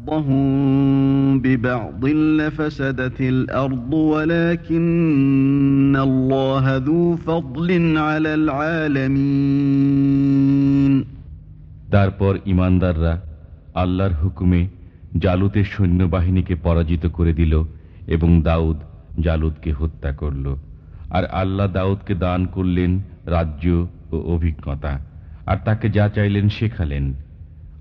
بعضهم ببعض لفسدت الأرض ولكن الله ذو فضل على العالمين তারপর ইমানদাররা আল্লাহর হুকুমে জালুতের সৈন্যবাহিনীকে পরাজিত করে দিল এবং দাউদ জালুদকে হত্যা করল আর আল্লাহ দাউদকে দান করলেন রাজ্য ও অভিজ্ঞতা আর তাকে যা চাইলেন শেখালেন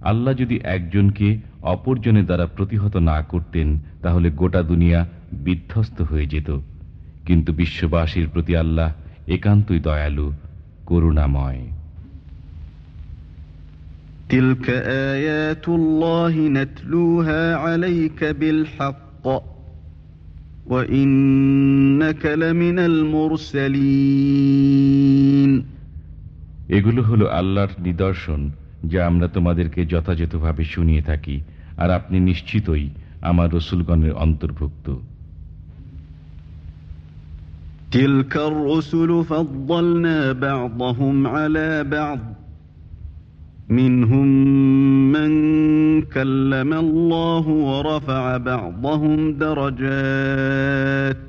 আল্লাহ যদি একজনকে অপরজনের দ্বারা প্রতিহত না করতেন তাহলে গোটা দুনিয়া বিধ্বস্ত হয়ে যেত কিন্তু বিশ্ববাসীর প্রতি আল্লাহ একান্তই দয়ালু করুণাময় تلك آيات الله نتلوها عليك بالحق وإنك لمن المرسلين এগুলো হলো আল্লাহর নিদর্শন যা আমরা তোমাদেরকে যথাযথভাবে শুনিয়ে থাকি আর আপনি নিশ্চিতই আমার রসুলগণের অন্তর্ভুক্ত تلك الرسل فضلنا بعضهم على بعض منهم من كلم الله ورفع بعضهم درجات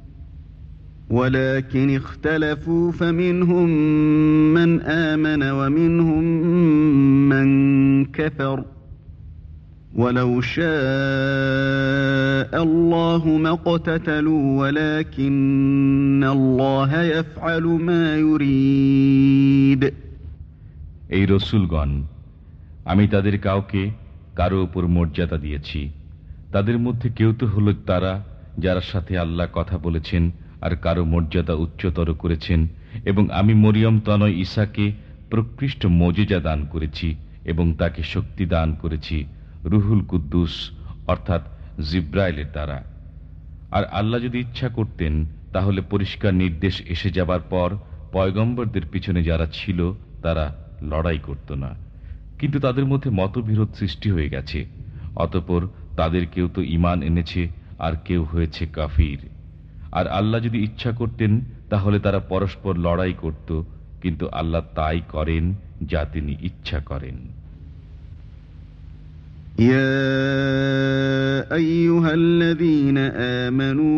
ولكن اختلفوا فمنهم من آمن ومنهم من كفر ولو شاء الله ما اقتتلوا ولكن الله يفعل ما يريد এই রসুলগণ আমি তাদের কাউকে কারো উপর মর্যাদা দিয়েছি তাদের মধ্যে কেউ তো হল তারা যার সাথে আল্লাহ কথা বলেছেন আর কারও মর্যাদা উচ্চতর করেছেন এবং আমি মরিয়ম তনয় ঈশাকে প্রকৃষ্ট মজেজা দান করেছি এবং তাকে শক্তি দান করেছি রুহুল কুদ্দুস, অর্থাৎ জিব্রাইলের দ্বারা। আর আল্লাহ যদি ইচ্ছা করতেন, তাহলে পরিষ্কার নির্দেশ এসে যাবার পর পয়গম্বরদের পিছনে যারা ছিল, তারা লড়াই করত না। কিন্তু তাদের মধ্যে মতবিরোধ সৃষ্টি হয়ে গেছে। অতপর তাদের কেউ তো ইমান এনেছে, আর কেউ হয়েছে কাফির। আর আল্লাহ যদি ইচ্ছা করতেন তাহলে তারা পরস্পর লড়াই করত কিন্তু আল্লাহ তাই করেন যা তিনি ইচ্ছা করেন يا أيها الذين آمنوا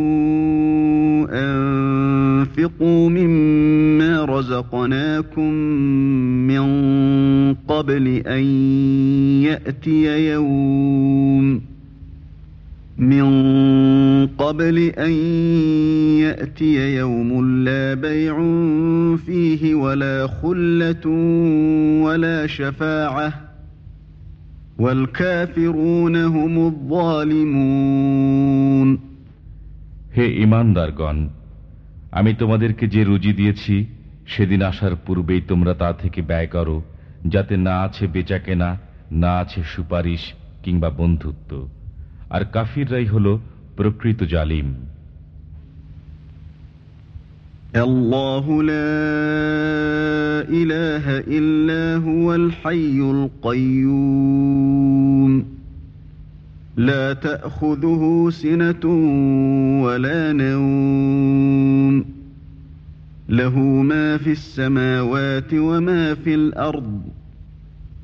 أنفقوا مما رزقناكم من قبل أن يأتي يوم من قبل أن يأتي يوم لا بيع فيه ولا خلة ولا شفاعة والكافرون هم الظالمون হে ইমানদারগণ আমি তোমাদেরকে যে রুজি দিয়েছি সেদিন আসার পূর্বেই তোমরা তা থেকে ব্যয় করো যাতে না আছে বেচাকেনা না আছে সুপারিশ কিংবা বন্ধুত্ব আর কাফিররাই হল প্রকৃত জালিম الله لا إله إلا هو الحي القيوم لا تأخذه سنة ولا نوم له ما في السماوات وما في الأرض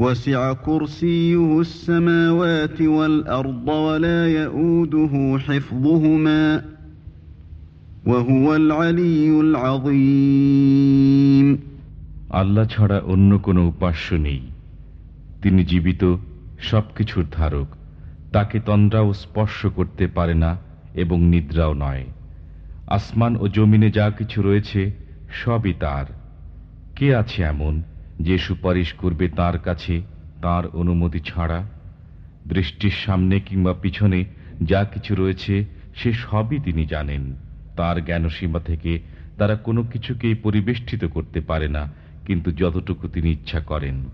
وسع كرسيه السماوات والأرض ولا يؤوده حفظهما وهو العلي العظيم আল্লাহ ছাড়া অন্য কোনো উপাস্য নেই তিনি জীবিত সবকিছুর ধারক তাকে তন্দ্রাও স্পর্শ করতে পারে না এবং নিদ্রাও নয় আসমান ও জমিনে যা কিছু রয়েছে সবই তার কে আছে এমন যে সুপারিশ করবে তার কাছে তার অনুমতি ছাড়া, দৃষ্টির সামনে কিংবা পিছনে যা কিছু রয়েছে সে সবই তিনি জানেন। তার জ্ঞানসীমা থেকে তারা কোনো কিছুকেই পরিবেষ্টিত করতে পারে না, কিন্তু যতটুকু তিনি ইচ্ছা করেন।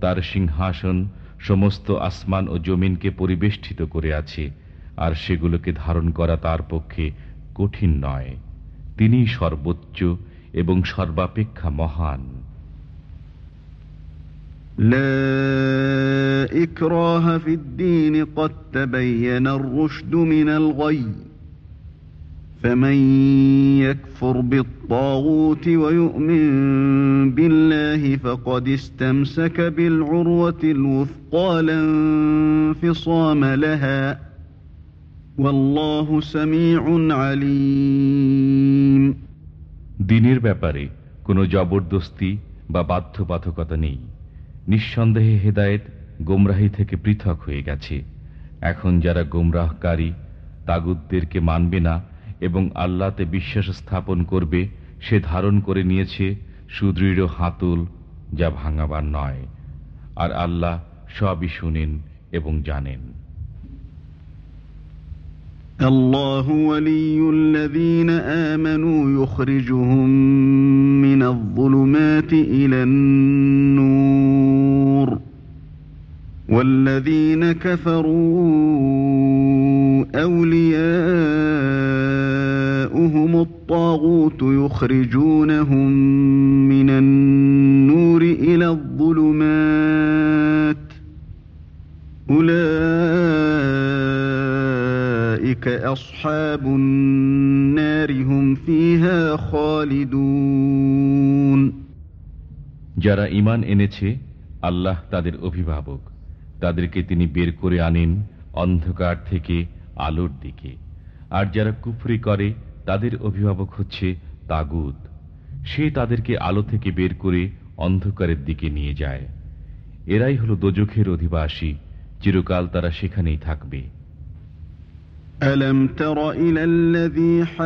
তার সিংহাসন সমস্ত আসমান ও জমিনকে পরিবেষ্টিত করে আছে, আর সেগুলোকে ধারণ করা তার পক্ষে কঠিন নয়। তিনি সর্বোচ্চ এবং সর্বাপেক্ষা মহান। لا إكراه في الدين قد تبين الرشد من الغي فمن يكفر بالطاغوت ويؤمن بالله فقد استمسك بالعروة الوثقى لا انفصام لها والله سميع عليم দিনের ব্যাপারে কোনো জবরদস্তি বা বাধ্যবাধকতা নেই নিঃসন্দেহে হেদায়েত গোমরাহি থেকে পৃথক হয়ে গেছে এখন যারা গোমরাহকারী তাগুদদেরকে মানবে না এবং আল্লাহতে বিশ্বাস স্থাপন করবে সে ধারণ করে নিয়েছে সুদৃঢ় হাতুল যা ভাঙাবার নয় আর আল্লাহ সবই শুনেন এবং জানেন الله ولي الذين آمنوا يخرجهم من الظلمات إلى النور والذين كفروا أولياؤهم الطاغوت يخرجونهم من النور إلى الظلمات أولئك أصحاب النار هم فيها خالدون যারা ইমান এনেছে আল্লাহ তাদের অভিভাবক তাদেরকে তিনি বের করে আনেন অন্ধকার থেকে আলোর দিকে আর যারা কুফরি করে তাদের অভিভাবক হচ্ছে তাগুদ সে তাদেরকে আলো থেকে বের করে অন্ধকারের দিকে নিয়ে যায় এরাই হলো দোজখের অধিবাসী চিরকাল তারা সেখানেই থাকবে ألم تر إلى الذي حاج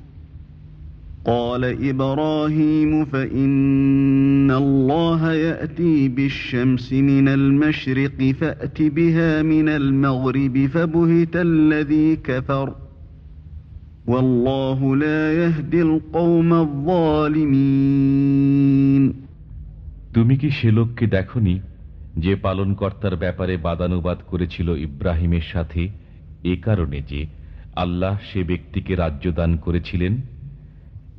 قال إبراهيم فإن الله يأتي بالشمس من المشرق فأت بها من المغرب فبهت الذي كفر والله لا يهدي القوم الظالمين তুমি কি সে লোককে দেখনি যে পালনকর্তার ব্যাপারে বাদানুবাদ করেছিল ইব্রাহিমের সাথে এ কারণে যে আল্লাহ সে ব্যক্তিকে রাজ্য দান করেছিলেন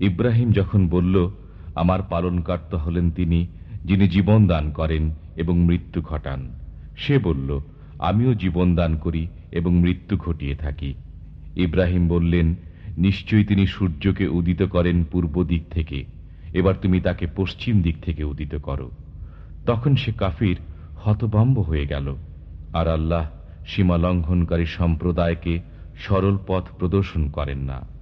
ইব্রাহিম যখন বলল, আমার পালনকর্তা হলেন তিনি, যিনি জীবন দান করেন এবং মৃত্যু ঘটান, সে বলল, আমিও জীবন দান করি এবং মৃত্যু ঘটিয়ে থাকি। ইব্রাহিম বললেন, নিশ্চয়ই তিনি সূর্যকে উদিত করেন পূর্ব দিক থেকে। এবার তুমি তাকে পশ্চিম দিক থেকে উদিত করো। তখন সে কাফির হতভম্ব হয়ে গেল। আর আল্লাহ সীমা লঙ্ঘনকারী সম্প্রদায়কে সরল পথ প্রদর্শন করেন না।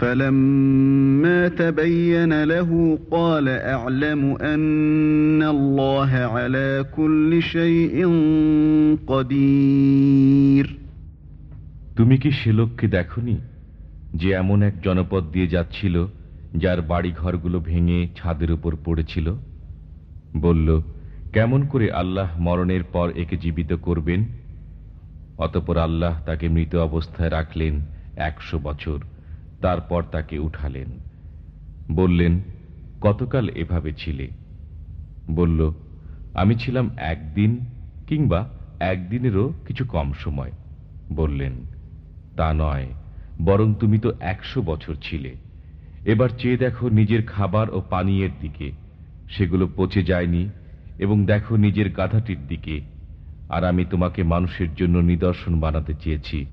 فلما تبين له قال أعلم أن الله على كل شيء قدير তুমি কি সে লোককে দেখনি যে এমন এক জনপদ দিয়ে যাচ্ছিল যার বাড়ি ঘরগুলো ভেঙে ছাদের উপর পড়েছিল বলল কেমন করে আল্লাহ মরণের পর একে জীবিত করবেন অতপর আল্লাহ তাকে মৃত অবস্থায় রাখলেন একশো বছর তারপর তাকে উঠালেন। বললেন, কতকাল এভাবে ছিলে? বলল, আমি ছিলাম একদিন কিংবা একদিনেরও কিছু কম সময়। বললেন, তা নয়, বরং তুমি তো একশো বছর ছিলে। এবার চেয়ে দেখো নিজের খাবার ও পানীয়ের দিকে। সেগুলো পচে যায়নি এবং দেখো নিজের গাধাটির দিকে। আর আমি তোমাকে মানুষের জন্য নিদর্শন বানাতে চেয়েছি।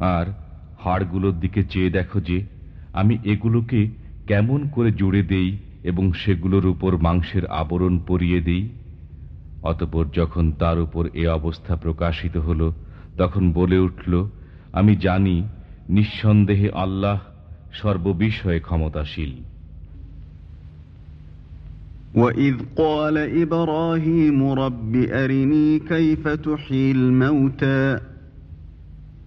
আর হাড়গুলোর দিকে চেয়ে দেখো যে আমি এগুলোকে কেমন করে জুড়ে দেই এবং সেগুলোর উপর মাংসের আবরণ পরিয়ে দেই অতপর যখন তার উপর এ অবস্থা প্রকাশিত হল তখন বলে উঠল আমি জানি নিঃসন্দেহে আল্লাহ সর্ববিষয়ে ক্ষমতাশীল وإذ قال إبراهيم رب أرني كيف تحيي الموتى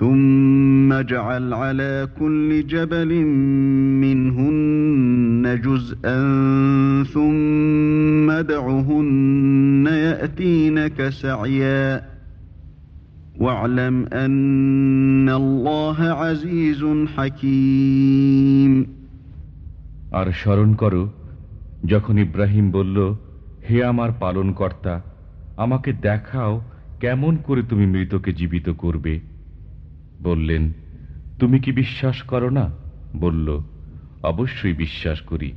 ثم اجعل على كل جبل منهن جزءا ثم ادعهن يأتينك سعيا واعلم أن الله عزيز حكيم আর স্মরণ করো যখন ইব্রাহিম বলল হে আমার পালনকর্তা আমাকে দেখাও কেমন করে তুমি মৃতকে জীবিত করবে বললেন, তুমি কি বিশ্বাস করো না? বলল, অবশ্যই বিশ্বাস করি,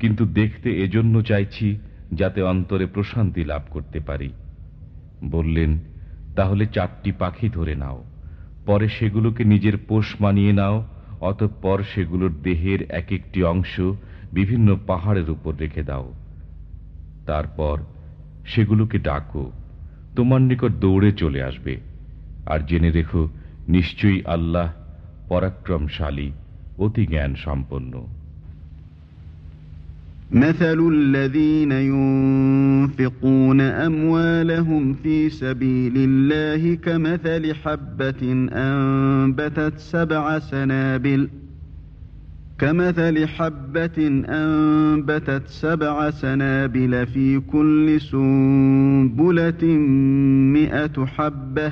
কিন্তু দেখতে এজন্য চাইছি যাতে অন্তরে প্রশান্তি লাভ করতে পারি। বললেন, তাহলে চারটি পাখি ধরে নাও, পরে সেগুলোকে নিজের পোষ মানিয়ে নাও, অতঃপর সেগুলোর দেহের এক একটি অংশ বিভিন্ন পাহাড়ের উপর রেখে দাও। তারপর সেগুলোকে ডাকো, তোমার নিকট দৌড়ে চলে আসবে, আর জেনে রেখো নিশ্চয়ই আল্লাহ পরাক্রমশালী অতি জ্ঞান সম্পন্ন مثل الذين ينفقون أموالهم في سبيل الله كمثل حبة أنبتت سبع سنابل كمثل حبة أنبتت سبع سنابل في كل سنبلة مئة حبة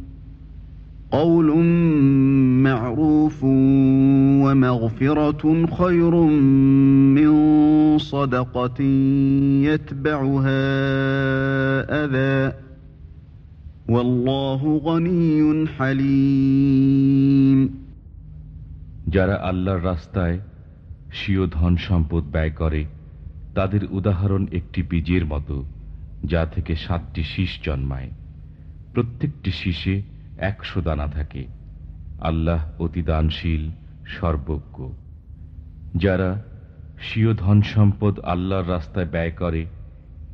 قول معروف ومغفرة خير من صدقة يتبعها أذى والله غني حليم যারা আল্লাহর রাস্তায় স্বীয় ধন সম্পদ ব্যয় করে তাদের উদাহরণ একটি বীজের মতো যা থেকে সাতটি শীষ জন্মায় প্রত্যেকটি শীষে একশো দানা থাকে। আল্লাহ অতি দানশীল, সর্বজ্ঞ। যারা স্বীয় ধন সম্পদ আল্লাহর রাস্তায় ব্যয় করে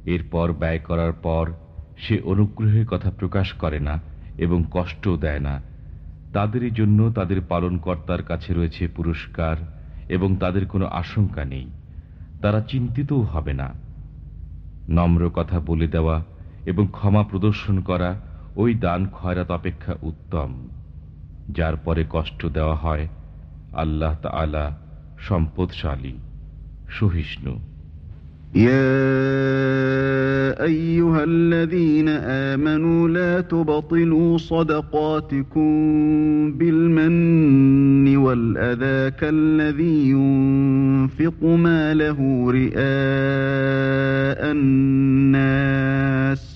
এরপর ব্যয় করার পর সে অনুগ্রহের কথা প্রকাশ করে না এবং কষ্টও দেয় না। তাদেরই জন্য তাদের পালনকর্তার কাছে রয়েছে পুরস্কার এবং তাদের কোনো আশঙ্কা নেই। তারা চিন্তিতও হবে না। নম্র কথা বলে দেওয়া এবং ক্ষমা প্রদর্শন করা ওই দান খয়রাত অপেক্ষা উত্তম যার পরে কষ্ট দেওয়া হয় আল্লাহ তালা সম্পদশালী সহিষ্ণু يا أيها الذين آمنوا لا تبطلوا صدقاتكم بالمن والأذى كالذي ينفق ماله رئاء الناس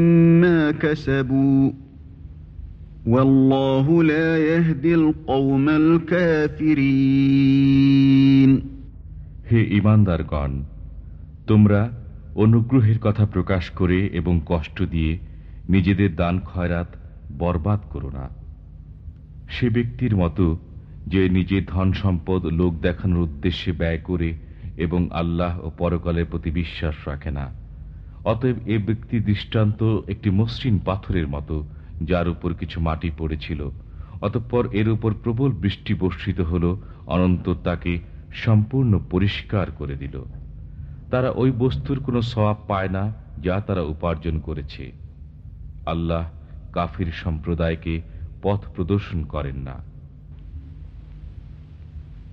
كسبوا والله لا يهدي القوم الكافرين হে ইমানদারগণ তোমরা অনুগ্রহের কথা প্রকাশ করে এবং কষ্ট দিয়ে নিজেদের দান খয়রাত বরবাদ করো না সে ব্যক্তির মতো যে নিজের ধন সম্পদ লোক দেখানোর উদ্দেশ্যে ব্যয় করে এবং আল্লাহ ও পরকালের প্রতি বিশ্বাস রাখে না অতএব এ ব্যক্তি দৃষ্টান্ত একটি মসৃণ পাথরের মতো, যার উপর কিছু মাটি পড়েছিল। অতঃপর এর উপর প্রবল বৃষ্টি বর্ষিত হল অনন্তর তাকে সম্পূর্ণ পরিষ্কার করে দিল। তারা ওই বস্তুর কোনো সওয়াব পায় না, যা তারা উপার্জন করেছে। আল্লাহ কাফির সম্প্রদায়কে পথ প্রদর্শন করেন না।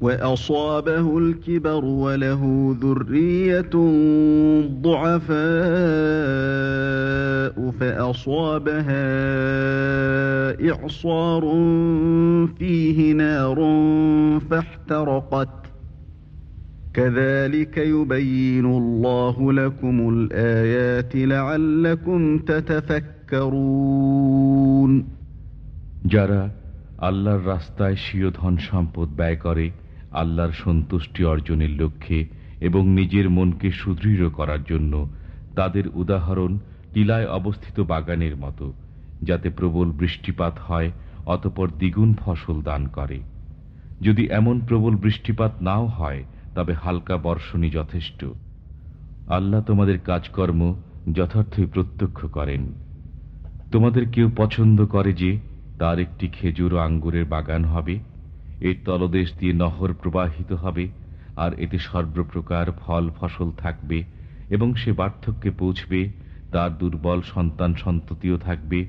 وأصابه الكبر وله ذرية ضعفاء فأصابها إعصار فيه نار فاحترقت كذلك يبين الله لكم الآيات لعلكم تتفكرون যারা আল্লাহর রাস্তায় স্বীয় ধন সম্পদ ব্যয় করে আল্লাহর সন্তুষ্টি অর্জনের লক্ষ্যে এবং নিজের মনকে সুদৃঢ় করার জন্য তাদের উদাহরণ টিলায় অবস্থিত বাগানের মতো, যাতে প্রবল বৃষ্টিপাত হয় অতপর দ্বিগুণ ফসল দান করে। যদি এমন প্রবল বৃষ্টিপাত নাও হয়, তবে হালকা বর্ষণই যথেষ্ট। আল্লাহ তোমাদের কাজকর্ম যথার্থই প্রত্যক্ষ করেন। তোমাদের কেউ পছন্দ করে যে তার একটি খেজুর ও আঙ্গুরের বাগান হবে? এর তলদেশ দিয়ে নহর প্রবাহিত হবে, আর এতে সর্বপ্রকার ফল ফসল থাকবে, এবং সে বার্ধক্যে পৌঁছবে, তার দুর্বল সন্তান সন্ততিও থাকবে।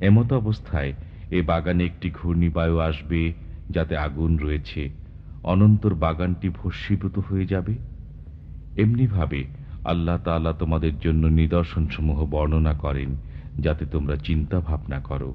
এমত অবস্থায় এ বাগানে একটি ঘূর্ণিবায়ু আসবে, যাতে আগুন রয়েছে। অনন্তর বাগানটি ভস্মীভূত হয়ে যাবে। এমনিভাবে আল্লাহ তাল্লাহ তোমাদের জন্য নিদর্শনসমূহ বর্ণনা করেন, যাতে তোমরা চিন্তা ভাবনা করো।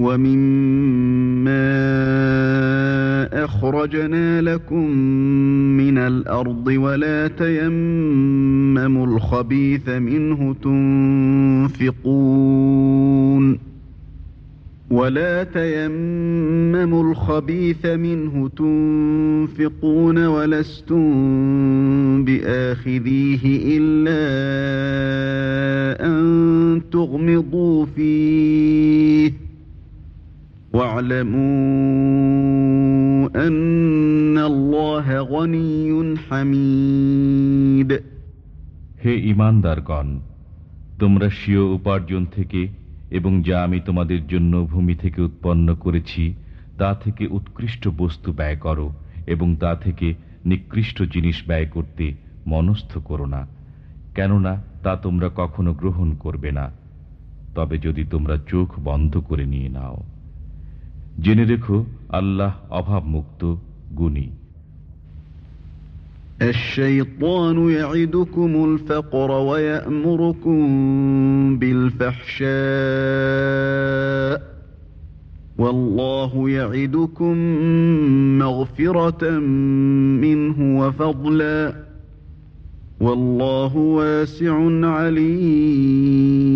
ومما أخرجنا لكم من الأرض ولا تيمموا الخبيث منه تنفقون ولا تيمموا الخبيث منه تنفقون ولستم بآخذيه إلا أن تغمضوا فيه واعلموا أن الله غني حميد হে ইমানদারগণ তোমরা স্বীয় উপার্জন থেকে এবং যা আমি তোমাদের জন্য ভূমি থেকে উৎপন্ন করেছি তা থেকে উৎকৃষ্ট বস্তু ব্যয় করো এবং তা থেকে নিকৃষ্ট জিনিস ব্যয় করতে মনস্থ করো না কেননা তা তোমরা কখনো গ্রহণ করবে না তবে যদি তোমরা চোখ বন্ধ করে নিয়ে নাও জেনে রেখো আল্লাহ অভাবমুক্ত গুণী الشيطان يعدكم الفقر ويأمركم بالفحشاء والله يعدكم مغفرة منه وفضلا والله واسع عليم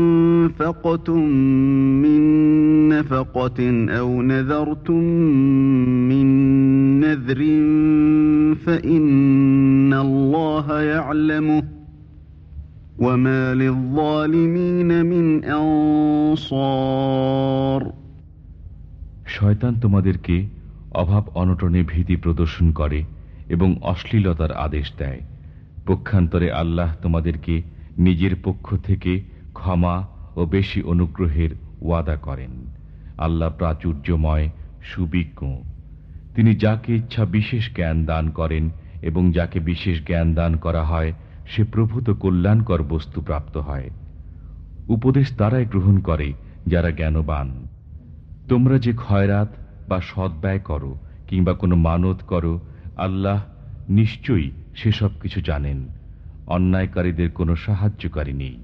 أنفقتم من نفقة أو نذرتم من نذر فإن الله يعلمه وما للظالمين من أنصار শয়তান তোমাদেরকে অভাব অনটনে ভীতি প্রদর্শন করে এবং অশ্লীলতার আদেশ দেয় পক্ষান্তরে আল্লাহ তোমাদেরকে নিজের পক্ষ থেকে ক্ষমা ও বেশি অনুগ্রহের ওয়াদা করেন। আল্লাহ প্রাচুর্যময়, সুবিজ্ঞ। তিনি যাকে ইচ্ছা বিশেষ জ্ঞান দান করেন এবং যাকে বিশেষ জ্ঞান দান করা হয়, সে প্রভূত কল্যাণকর বস্তু প্রাপ্ত হয়। উপদেশ তারাই গ্রহণ করে যারা জ্ঞানবান। তোমরা যে খয়রাত বা সদ্ব্যয় করো কিংবা কোনো মানত করো, আল্লাহ নিশ্চয়ই সেসব কিছু জানেন। অন্যায়কারীদের কোনো সাহায্যকারী নেই।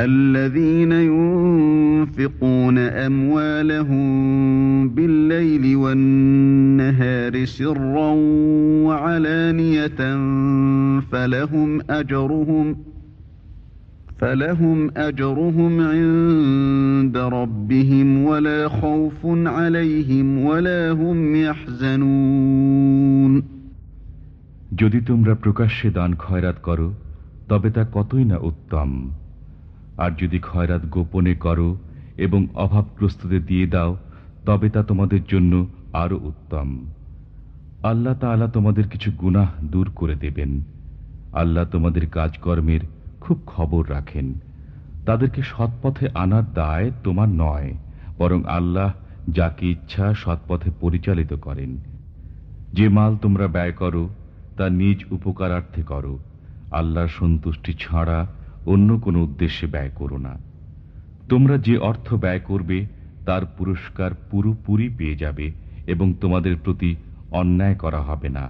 الذين ينفقون أموالهم بالليل والنهار سرا وعلانية فلهم أجرهم فلهم أجرهم عند ربهم ولا خوف عليهم ولا هم يحزنون যদি তোমরা প্রকাশ্যে দান খয়রাত করো তবে তা কতই না উত্তম আর যদি খয়রাত গোপনে করো এবং অভাবগ্রস্তদের দিয়ে দাও, তবে তা তোমাদের জন্য আরও উত্তম। আল্লাহ তাআলা তোমাদের কিছু গুনাহ দূর করে দেবেন। আল্লাহ তোমাদের কাজকর্মের খুব খবর রাখেন। তাদেরকে সৎপথে আনার দায় তোমার নয়, বরং আল্লাহ যাকে ইচ্ছা সৎপথে পরিচালিত করেন। যে মাল তোমরা ব্যয় করো, তা নিজ উপকারার্থে করো। আল্লাহর সন্তুষ্টি ছাড়া অন্য কোনো উদ্দেশ্যে ব্যয় করো না। তোমরা যে অর্থ ব্যয় করবে, তার পুরস্কার পুরোপুরি পেয়ে যাবে এবং তোমাদের প্রতি অন্যায় করা হবে না।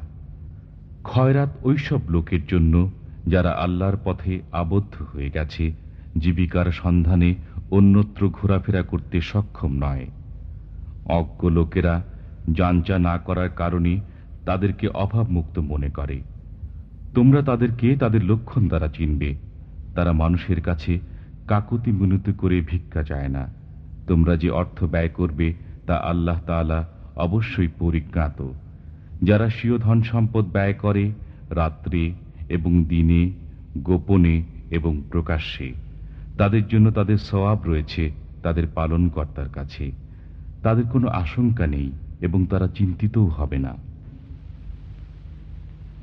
খয়রাত ওইসব লোকের জন্য যারা আল্লাহর পথে আবদ্ধ হয়ে গেছে, জীবিকার সন্ধানে অন্যত্র ঘোরাফেরা করতে সক্ষম নয়। অজ্ঞ লোকেরা যাঞ্চা না করার কারণে তাদেরকে অভাবমুক্ত মনে করে। তোমরা তাদেরকে তাদের লক্ষণ দ্বারা চিনবে। তারা মানুষের কাছে কাকুতি মিনতি করে ভিক্ষা চায় না। তোমরা যে অর্থ ব্যয় করবে, তা আল্লাহ তাআলা অবশ্যই পরিজ্ঞাত। যারা স্বীয় ধন সম্পদ ব্যয় করে, রাত্রে এবং দিনে, গোপনে এবং প্রকাশ্যে, তাদের জন্য তাদের সওয়াব রয়েছে তাদের পালনকর্তার কাছে। তাদের কোনো আশঙ্কা নেই এবং তারা চিন্তিতও হবে না।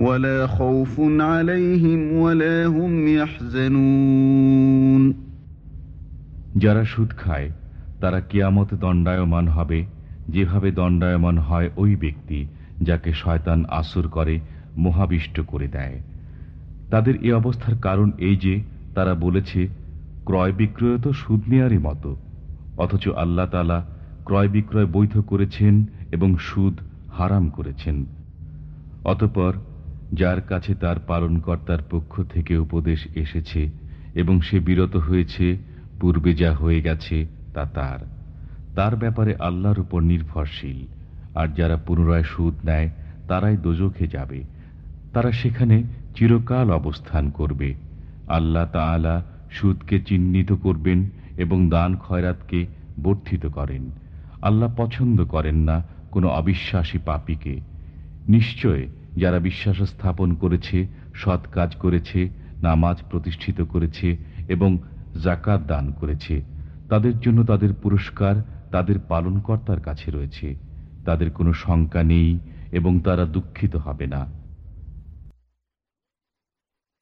ولا خوف عليهم ولا هم يحزنون যারা সুদ খায় তারা কিয়ামত দণ্ডায়মান হবে যেভাবে দণ্ডায়মান হয় ওই ব্যক্তি যাকে শয়তান আসর করে মহাবিষ্ট করে দেয় তাদের এ অবস্থার কারণ এই যে তারা বলেছে ক্রয় বিক্রয় তো সুদ নেয়ারই মতো অথচ আল্লাহ তালা ক্রয় বিক্রয় বৈধ করেছেন এবং সুদ হারাম করেছেন অতপর যার কাছে তার পালনকর্তার পক্ষ থেকে উপদেশ এসেছে এবং সে বিরত হয়েছে, পূর্বে যা হয়ে গেছে তা তার। তার ব্যাপারে আল্লাহর উপর নির্ভরশীল। আর যারা পুনরায় সুদ নেয়, তারাই দোজখে যাবে। তারা সেখানে চিরকাল অবস্থান করবে। আল্লাহ তাআলা সুদকে চিহ্নিত করবেন এবং দান খয়রাতকে বর্ধিত করেন। আল্লাহ পছন্দ করেন না কোনো অবিশ্বাসী পাপীকে। নিশ্চয় যারা বিশ্বাস স্থাপন করেছে, সৎ কাজ করেছে, নামাজ প্রতিষ্ঠিত করেছে এবং জাকাত দান করেছে, তাদের জন্য তাদের পুরস্কার তাদের পালনকর্তার কাছে রয়েছে। তাদের কোনো শঙ্কা নেই এবং তারা দুঃখিত হবে না।